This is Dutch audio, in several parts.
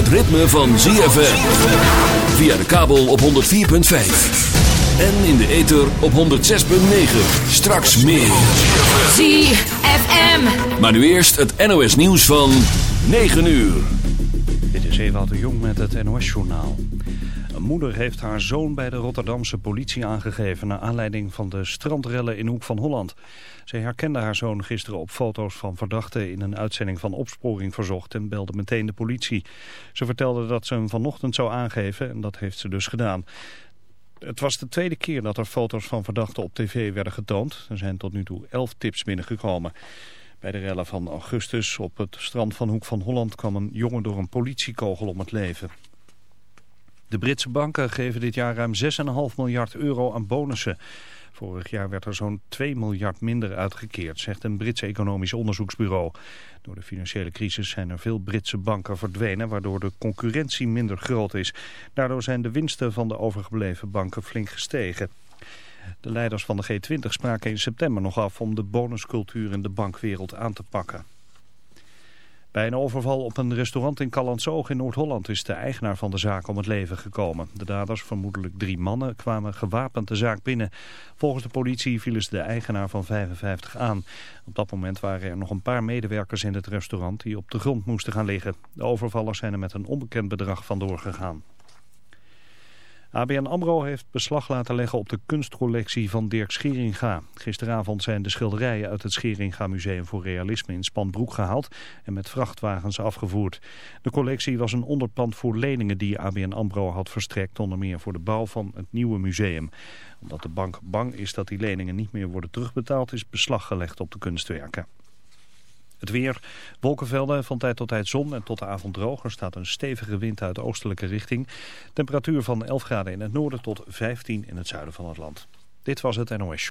het ritme van ZFM. Via de kabel op 104.5. En in de ether op 106.9. Straks meer. ZFM. Maar nu eerst het NOS nieuws van 9 uur. Dit is Ewout de Jong met het NOS-journaal. Een moeder heeft haar zoon bij de Rotterdamse politie aangegeven... naar aanleiding van de strandrellen in Hoek van Holland. Ze herkende haar zoon gisteren op foto's van verdachten... in een uitzending van Opsporing Verzocht en belde meteen de politie. Ze vertelde dat ze hem vanochtend zou aangeven en dat heeft ze dus gedaan. Het was de tweede keer dat er foto's van verdachten op tv werden getoond. Er zijn tot nu toe elf tips binnengekomen. Bij de rellen van augustus op het strand van Hoek van Holland kwam een jongen door een politiekogel om het leven. De Britse banken geven dit jaar ruim 6,5 miljard euro aan bonussen. Vorig jaar werd er zo'n 2 miljard minder uitgekeerd, zegt een Brits economisch onderzoeksbureau. Door de financiële crisis zijn er veel Britse banken verdwenen, waardoor de concurrentie minder groot is. Daardoor zijn de winsten van de overgebleven banken flink gestegen. De leiders van de G20 spraken in september nog af om de bonuscultuur in de bankwereld aan te pakken. Bij een overval op een restaurant in Callandsoog in Noord-Holland is de eigenaar van de zaak om het leven gekomen. De daders, vermoedelijk drie mannen, kwamen gewapend de zaak binnen. Volgens de politie vielen ze de eigenaar van 55 aan. Op dat moment waren er nog een paar medewerkers in het restaurant die op de grond moesten gaan liggen. De overvallers zijn er met een onbekend bedrag vandoor gegaan. ABN AMRO heeft beslag laten leggen op de kunstcollectie van Dirk Scheringa. Gisteravond zijn de schilderijen uit het Scheringa Museum voor Realisme in Spanbroek gehaald en met vrachtwagens afgevoerd. De collectie was een onderpand voor leningen die ABN AMRO had verstrekt, onder meer voor de bouw van het nieuwe museum. Omdat de bank bang is dat die leningen niet meer worden terugbetaald, is beslag gelegd op de kunstwerken. Het weer, wolkenvelden, van tijd tot tijd zon en tot de avond droog. Er staat een stevige wind uit oostelijke richting. Temperatuur van 11 graden in het noorden tot 15 in het zuiden van het land. Dit was het NOS.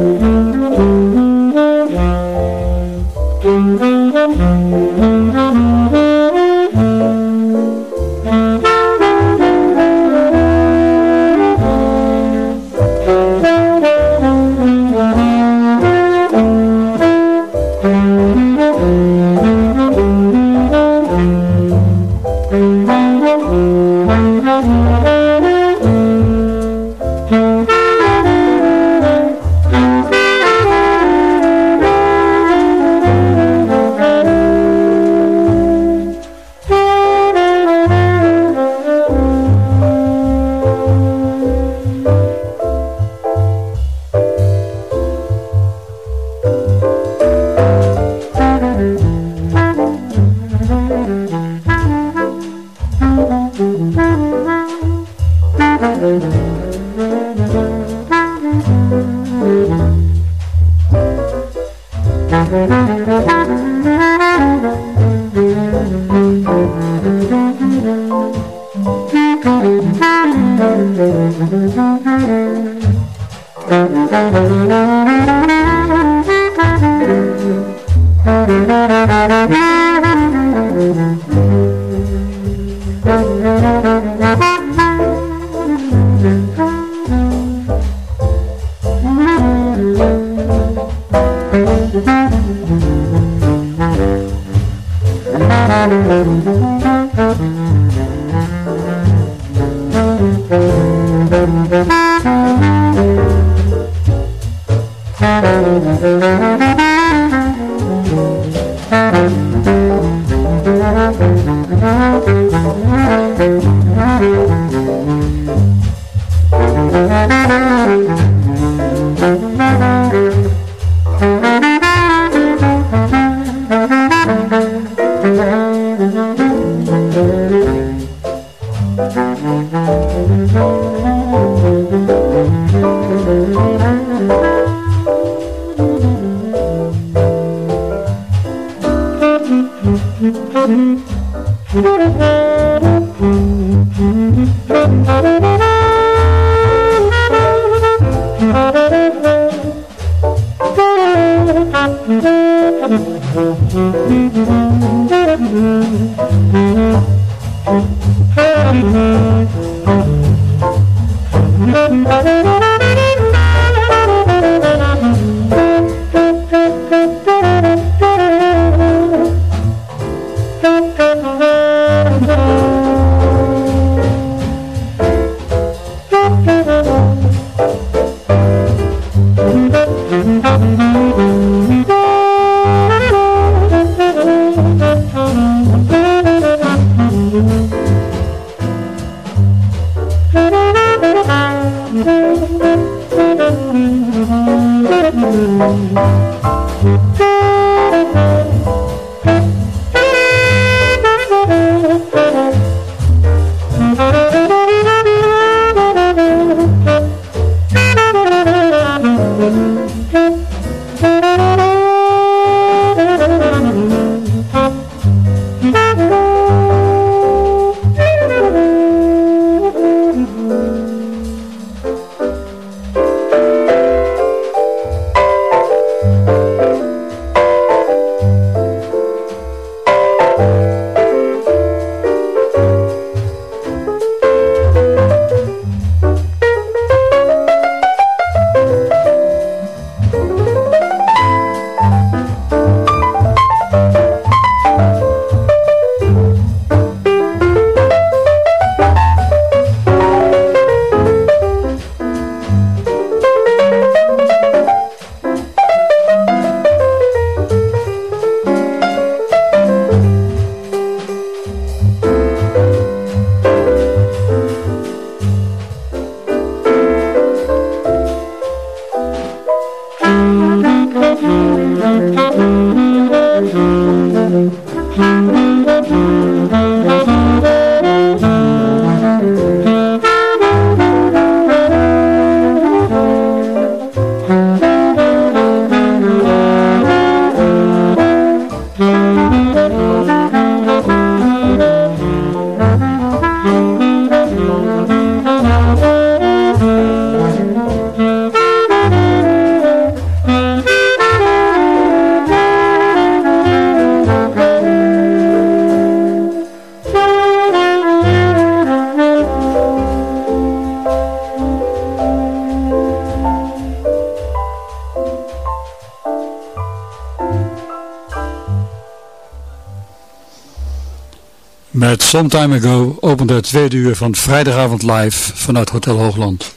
Some Time Ago opende het tweede uur van vrijdagavond live vanuit Hotel Hoogland.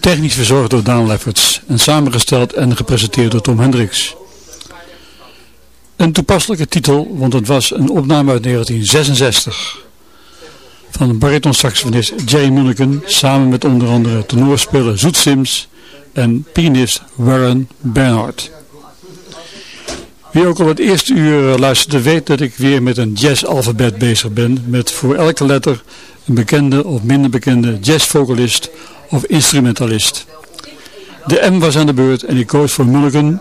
Technisch verzorgd door Daan Lefferts en samengesteld en gepresenteerd door Tom Hendricks. Een toepasselijke titel, want het was een opname uit 1966 van bariton-saxofonist Jay Mulligan samen met onder andere tenorspeler Zoet Sims en pianist Warren Bernhardt. Wie ook al het eerste uur eh, luisterde weet dat ik weer met een jazz-alfabet bezig ben. Met voor elke letter een bekende of minder bekende jazzvocalist of instrumentalist. De M was aan de beurt en ik koos voor Mulligan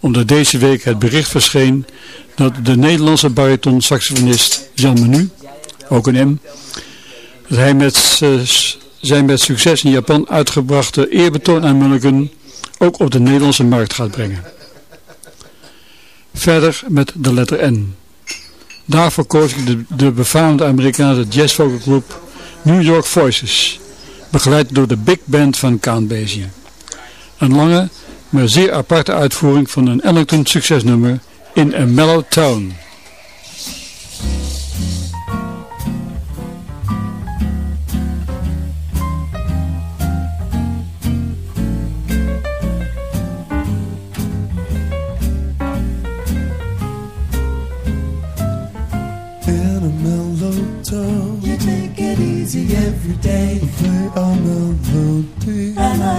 omdat deze week het bericht verscheen dat de Nederlandse bariton-saxofonist Jan Menu, ook een M, dat hij met zijn met succes in Japan uitgebrachte eerbetoon aan Mulligan ook op de Nederlandse markt gaat brengen. Verder met de letter N. Daarvoor koos ik de, de befaamde Amerikaanse jazzvogelgroep New York Voices, begeleid door de big band van Count Basie. Een lange, maar zeer aparte uitvoering van een Ellington succesnummer in a mellow tone.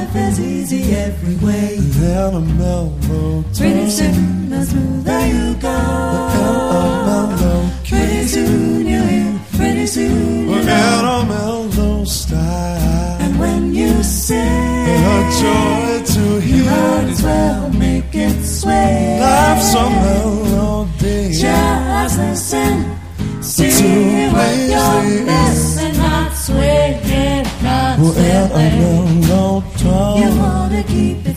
Life is easy every way. And a melody. Pretty soon, the smoother you go. And a Pretty soon you hear. Pretty soon you know. And a mellow style. And when you sing, a joy to hear. You might as well make it sway. Life's a melody. Just listen. See what you're missing, not swinging, not. You wanna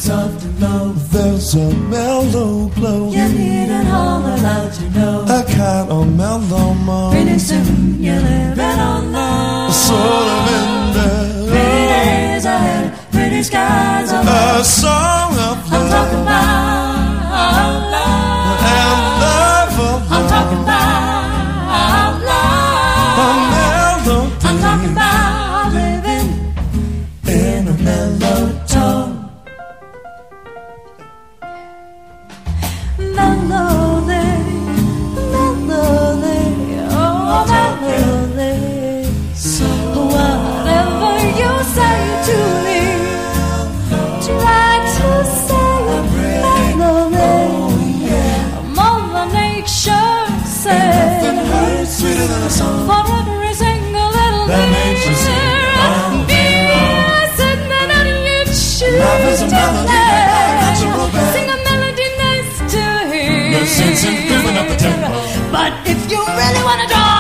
it soft and low. There's a mellow glow. You need an all loud, you know. A kind of mellow moan. Pretty soon you're living on love. Sort of in there. Pretty days ahead, pretty skies above. A song For every single little that makes you sing. Love is a melody natural. Sing a melody nice to hear. No sense in giving up the tempo. But if you really want to draw.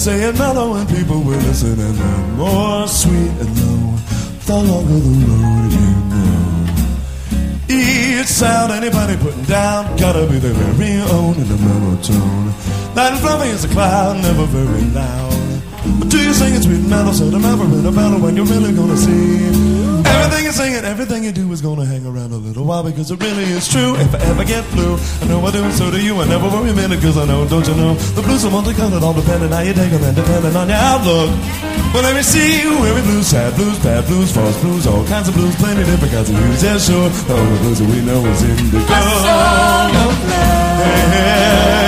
Saying mellow and people will listen and the more sweet and low. The longer the road you know. Each sound anybody putting down gotta be their very own in the mellow tone. Light fluffy as a cloud, never very loud. But do you sing it sweet mellow so the never in a battle when you're really gonna see? Everything you sing and everything you do is gonna hang around because it really is true. If I ever get blue, I know I do, and so do you. I never worry a minute, cause I know, don't you know? The blues are multicolored, all depending how you take them, and depending on your outlook. Well, let me see you every blues, sad blues, bad blues, false blues, all kinds of blues, plenty different kinds of blues, yeah, sure. The only blues that we know is indigo. A song of love. Yeah,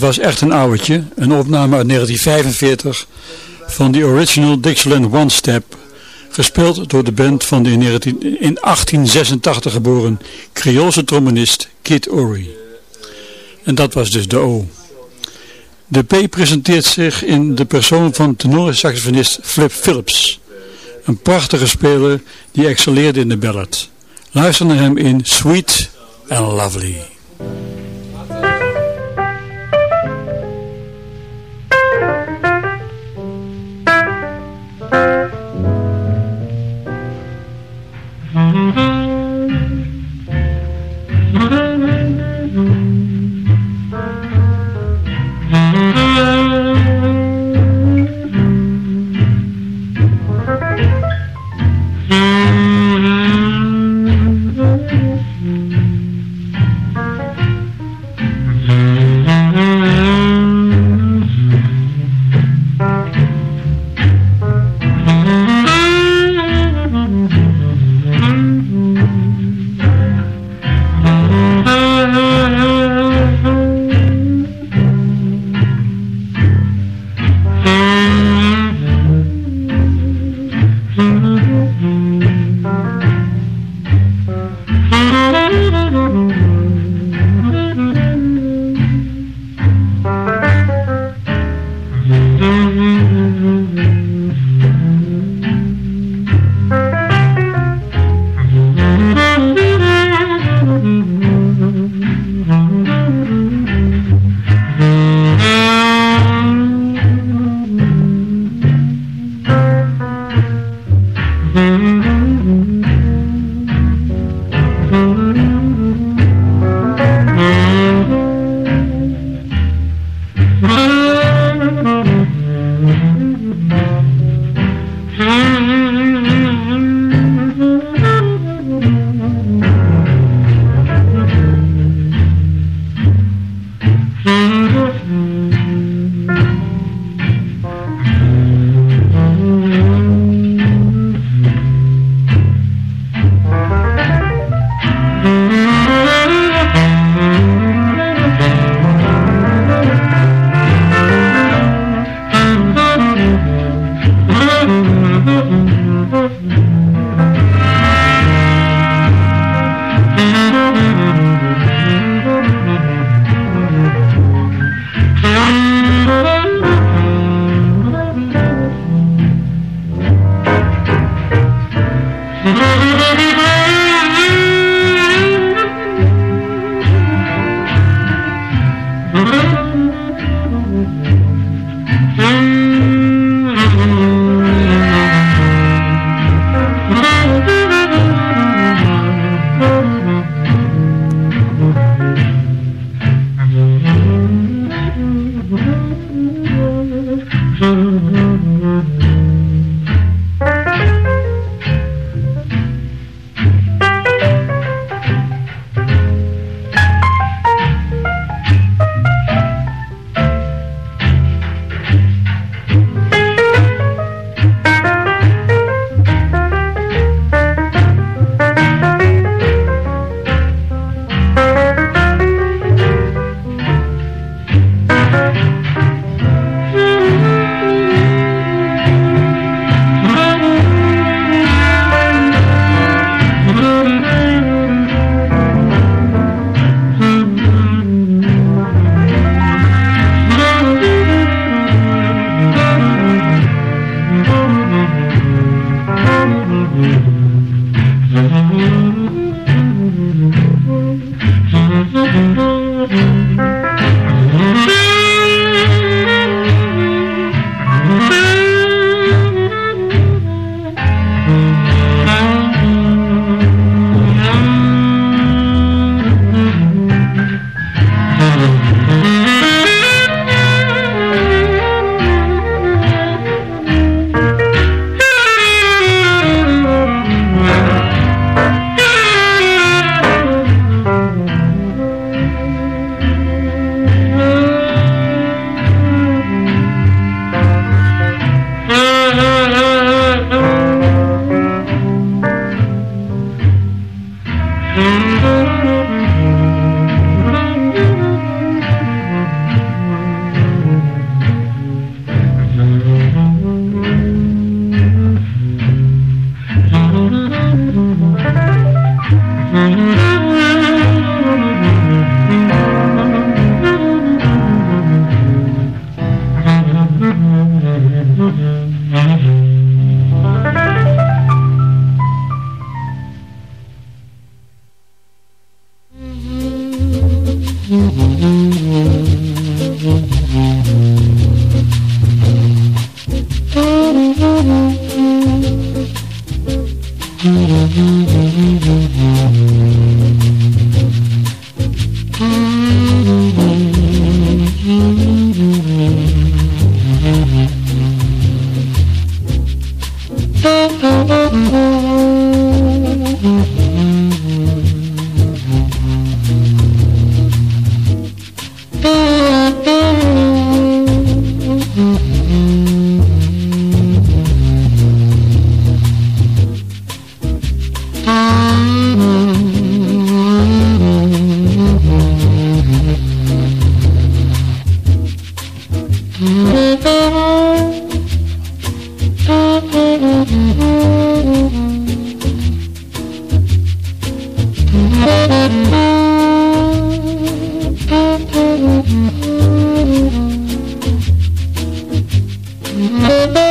dat was echt een ouwtje, een opname uit 1945 van de original Dixieland One Step, gespeeld door de band van de in, 19, in 1886 geboren Creoolse trombonist Kid Ory. En dat was dus de O. De P presenteert zich in de persoon van tenorsaxofonist Flip Phillips. Een prachtige speler die excelleerde in de ballad. Luister naar hem in Sweet and Lovely. Mm-hmm.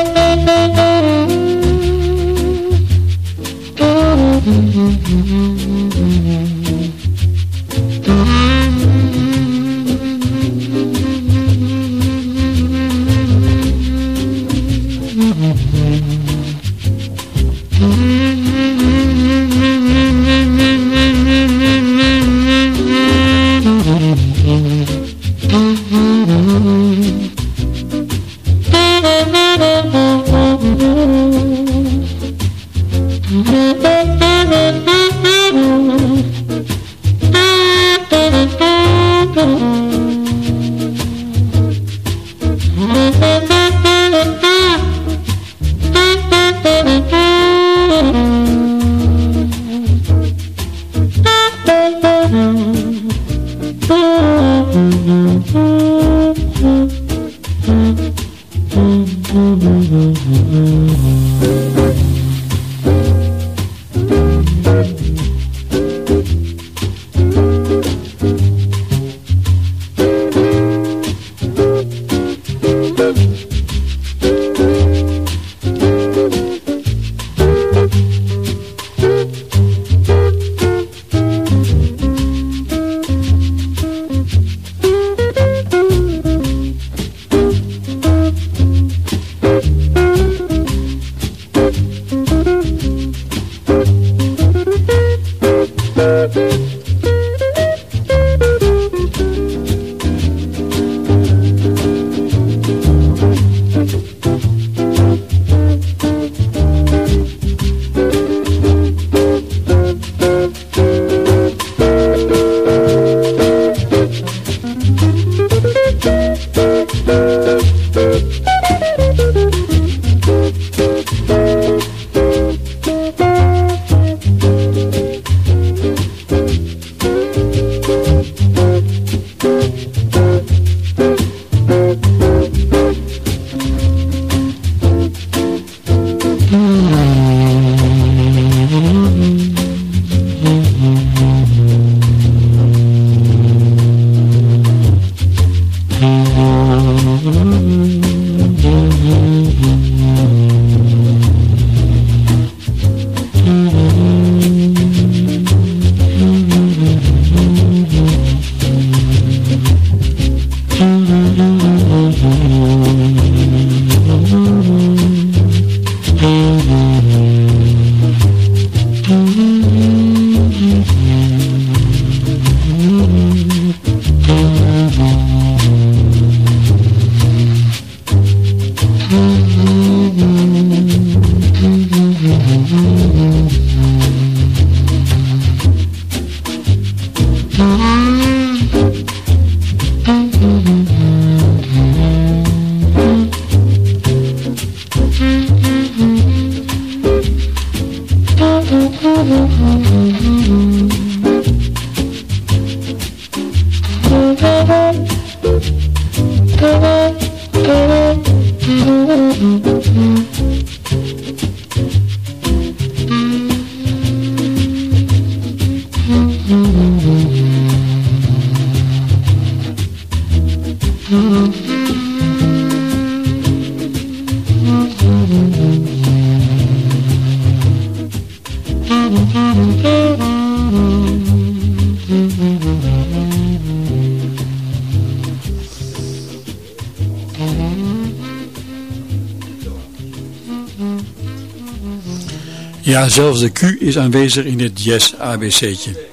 Ja, zelfs de Q is aanwezig in dit jazz ABC'tje.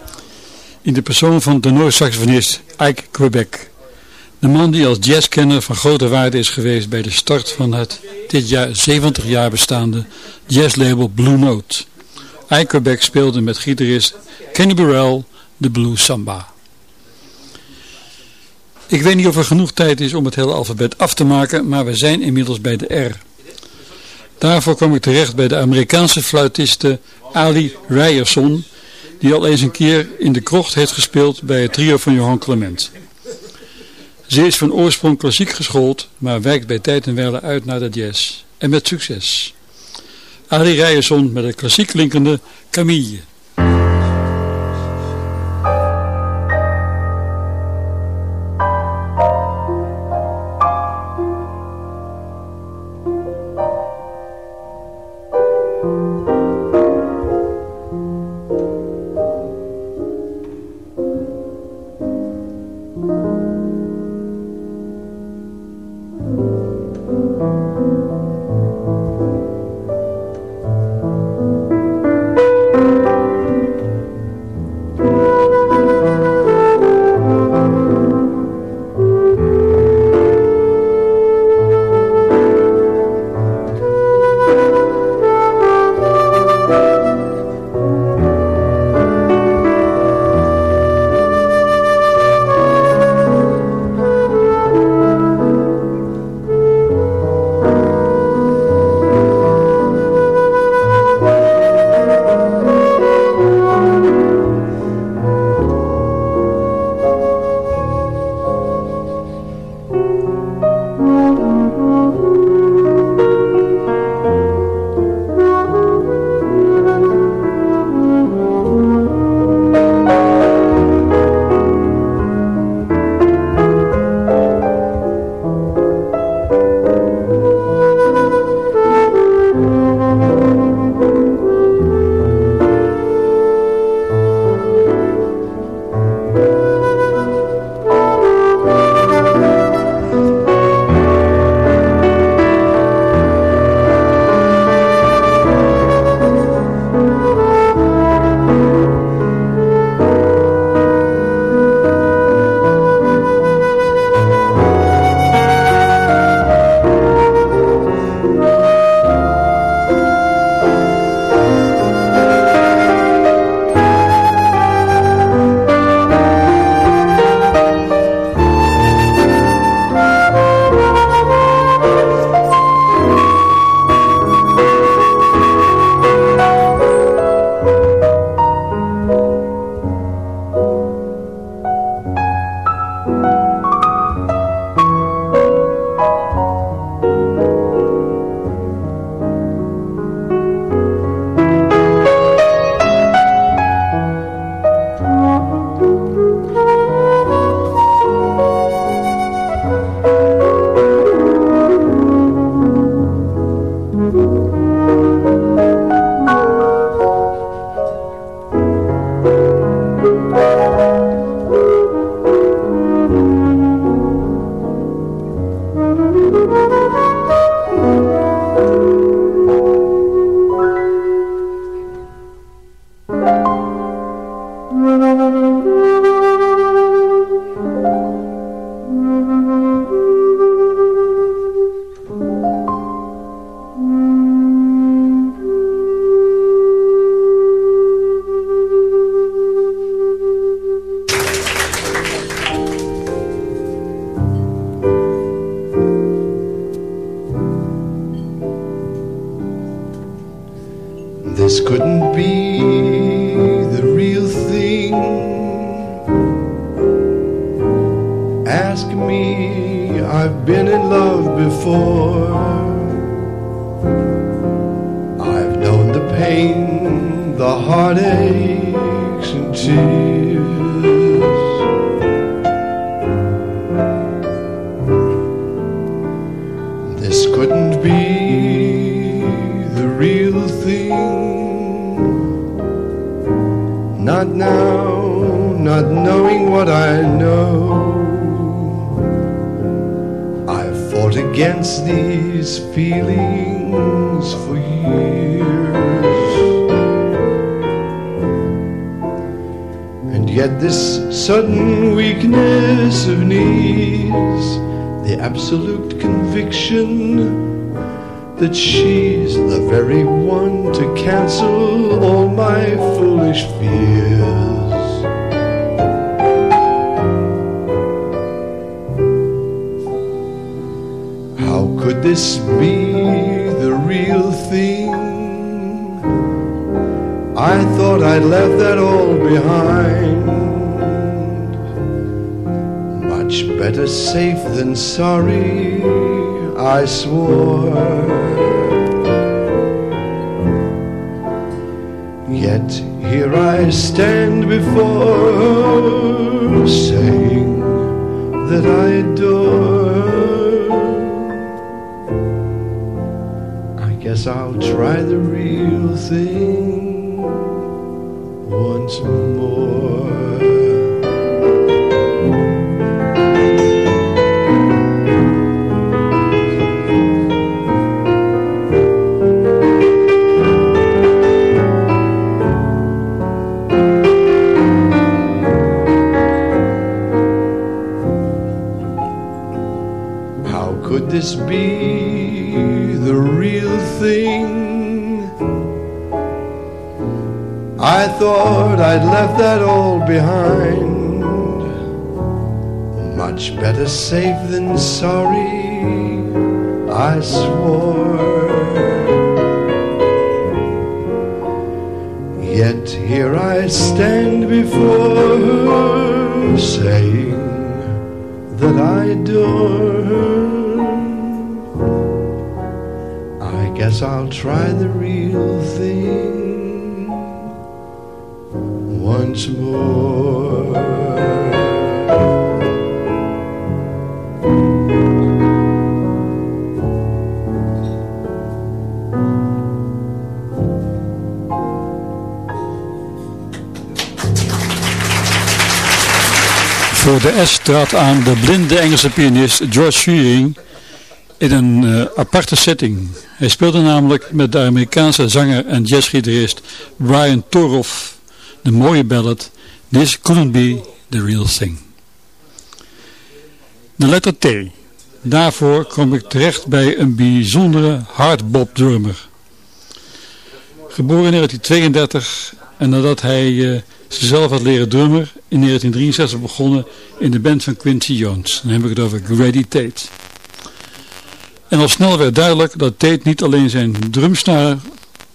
In de persoon van de Noord-saxofonist Ike Quebec. De man die als jazzkenner van grote waarde is geweest bij de start van het dit jaar 70 jaar bestaande jazzlabel Blue Note. Ike Quebec speelde met gitarist Kenny Burrell de Blue Samba. Ik weet niet of er genoeg tijd is om het hele alfabet af te maken, maar we zijn inmiddels bij de R. Daarvoor kwam ik terecht bij de Amerikaanse fluitiste Ali Ryerson, die al eens een keer in de krocht heeft gespeeld bij het trio van Johan Clement. Ze is van oorsprong klassiek geschoold, maar wijkt bij tijd en wijle uit naar de jazz. En met succes. Ali Ryerson met een klassiek klinkende Camille. This be the real thing? I thought I'd left that all behind. Much better safe than sorry, I swore. Yet here I stand before saying that I adore. Guess I'll try the real thing once more. I thought I'd left that all behind. Much better safe than sorry, I swore. Yet here I stand before her, saying that I adore her. I guess I'll try the real thing once. Voor de S trad aan de blinde Engelse pianist George Shearing in een eh, aparte setting. Hij speelde namelijk met de Amerikaanse zanger en jazzgitarist Brian Toroff de mooie ballad This Couldn't Be The Real Thing. De letter T. Daarvoor kom ik terecht bij een bijzondere hardbop drummer. Geboren in 1932 en nadat hij eh, zichzelf had leren drummer, in 1963 begonnen in de band van Quincy Jones. Dan heb ik het over Grady Tate. En al snel werd duidelijk dat Tate niet alleen zijn drumsnaren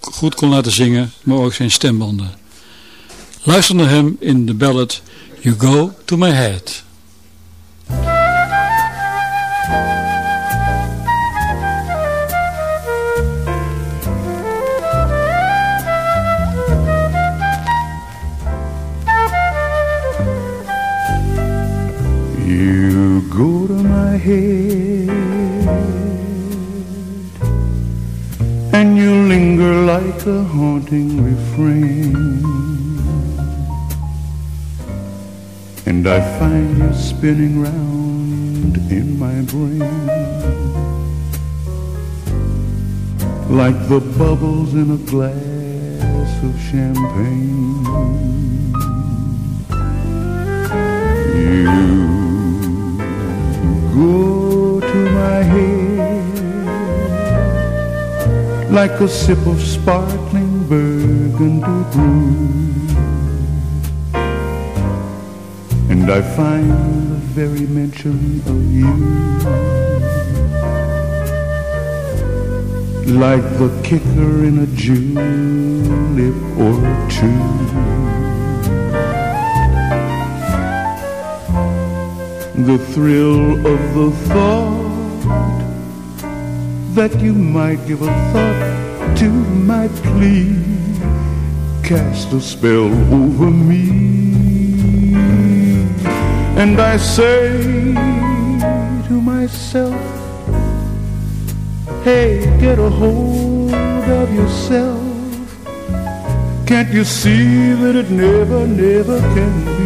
goed kon laten zingen, maar ook zijn stembanden. Luister naar hem in de ballad You Go To My Head. You go to my head and you linger like a haunting refrain. And I find you spinning round in my brain like the bubbles in a glass of champagne. You go to my head like a sip of sparkling burgundy brew. I find the very mention of you. Like the kicker in a julep or two. the thrill of the thought that you might give a thought to my plea. Cast a spell over me and I say to myself hey get a hold of yourself can't you see that it never never can be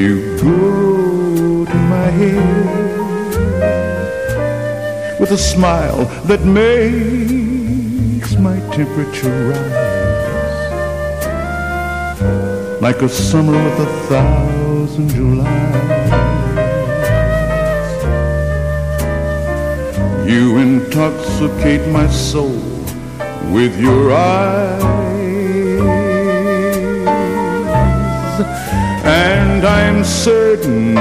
You go to my head with a smile that makes my temperature rise. Like a summer with a thousand Julys. You intoxicate my soul with your eyes, and I'm certain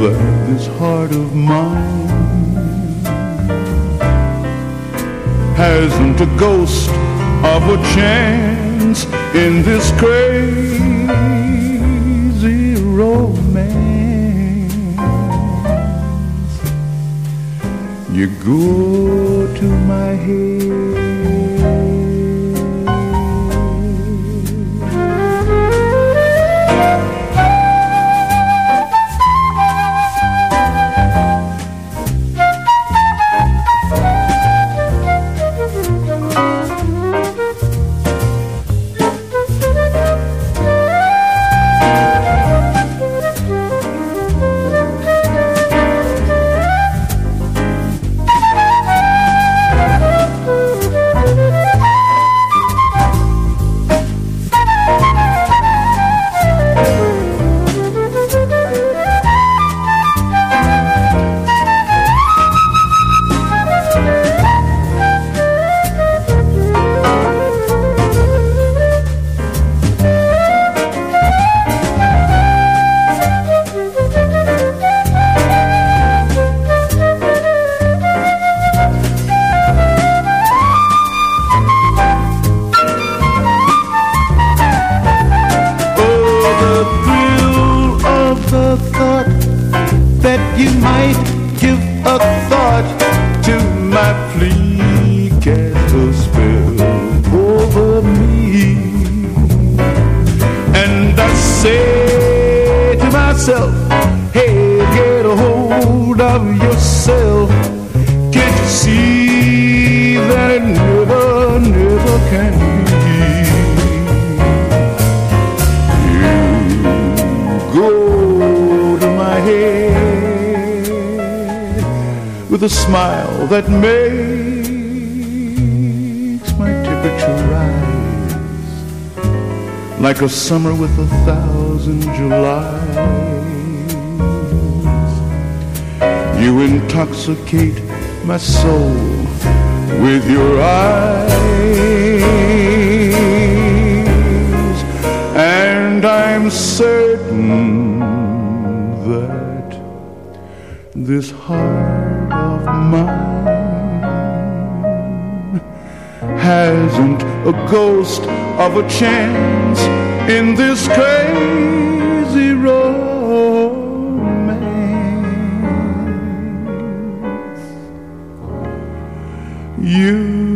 that this heart of mine hasn't a ghost of a chance in this crazy romance. You go to my head. Summer with a thousand Julys. You intoxicate my soul with your eyes, and I'm certain that this heart of mine hasn't a ghost of a chance in this crazy romance. You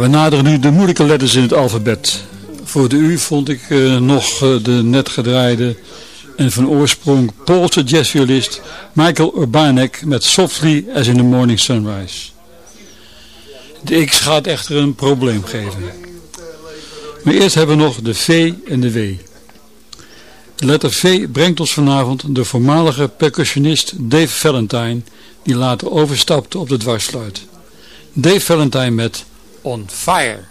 We naderen nu de moeilijke letters in het alfabet. Voor de U vond ik uh, nog uh, de net gedraaide en van oorsprong Poolse jazzviolist Michael Urbanek met Softly as in the Morning Sunrise. De X gaat echter een probleem geven. Maar eerst hebben we nog de V en de W. De letter V brengt ons vanavond de voormalige percussionist Dave Valentine, die later overstapte op de dwarsfluit. Dave Valentine met On Fire.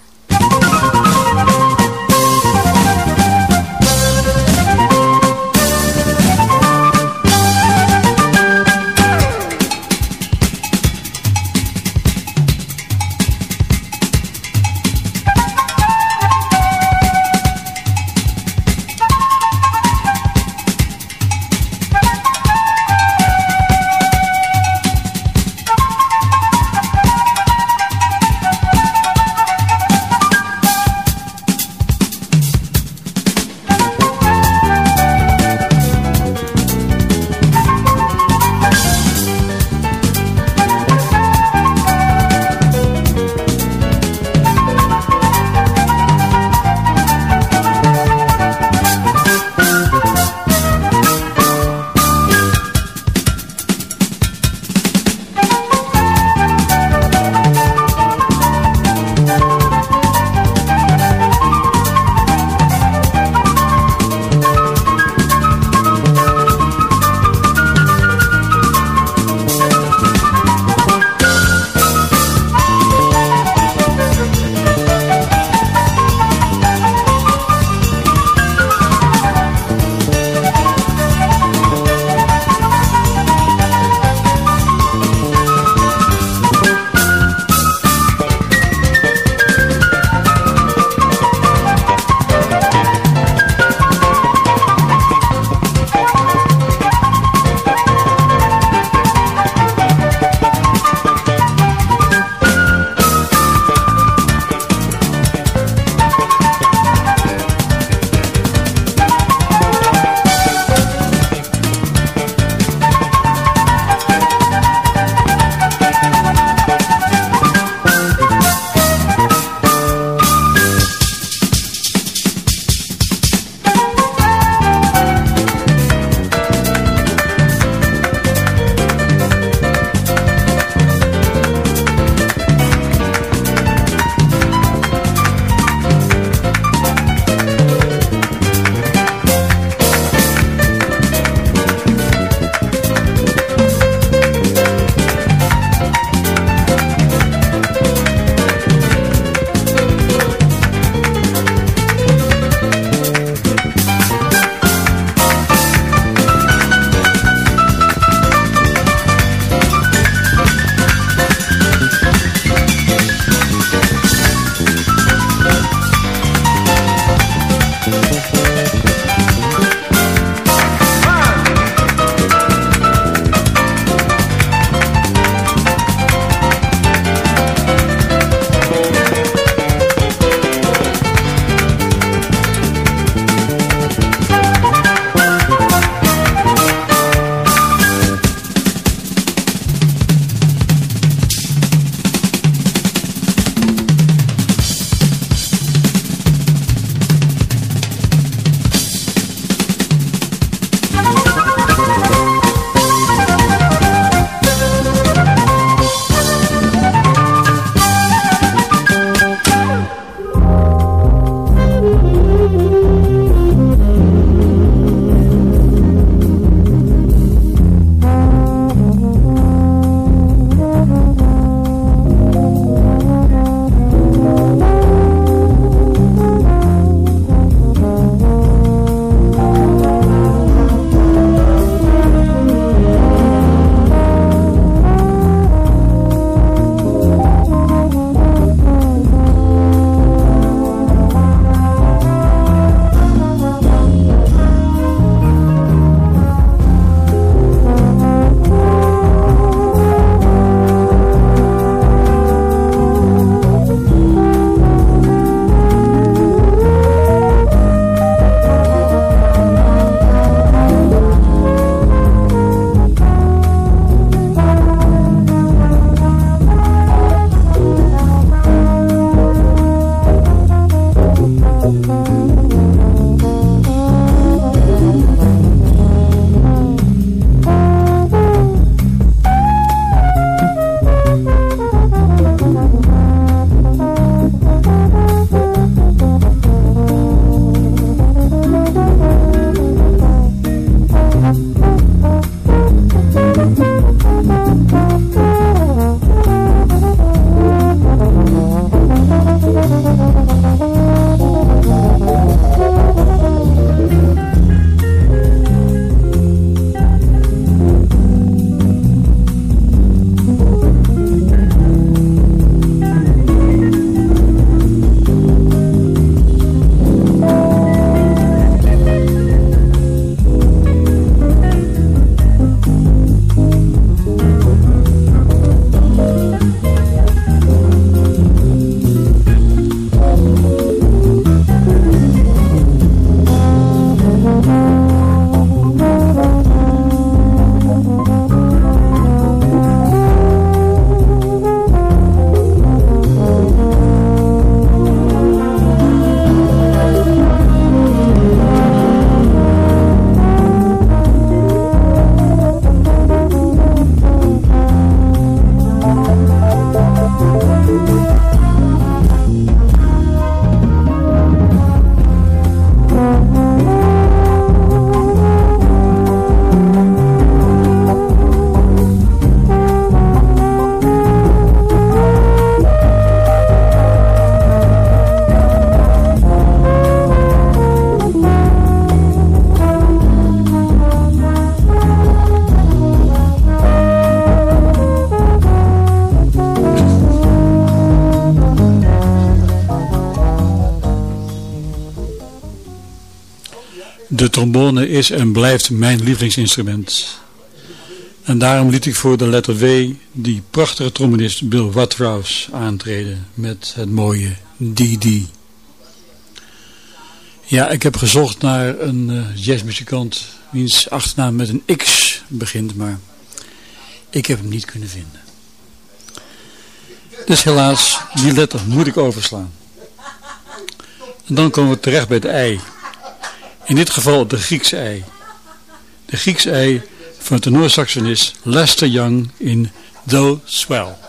Trombone is en blijft mijn lievelingsinstrument. En daarom liet ik voor de letter W die prachtige trombonist Bill Watrous aantreden met het mooie DD. Ja, ik heb gezocht naar een uh, jazzmuzikant wiens achternaam met een X begint, maar ik heb hem niet kunnen vinden. Dus helaas, die letter moet ik overslaan. En dan komen we terecht bij het ei. In dit geval de Griekse ei. De Griekse ei van de tenorsaxonist Lester Young in Though Swell.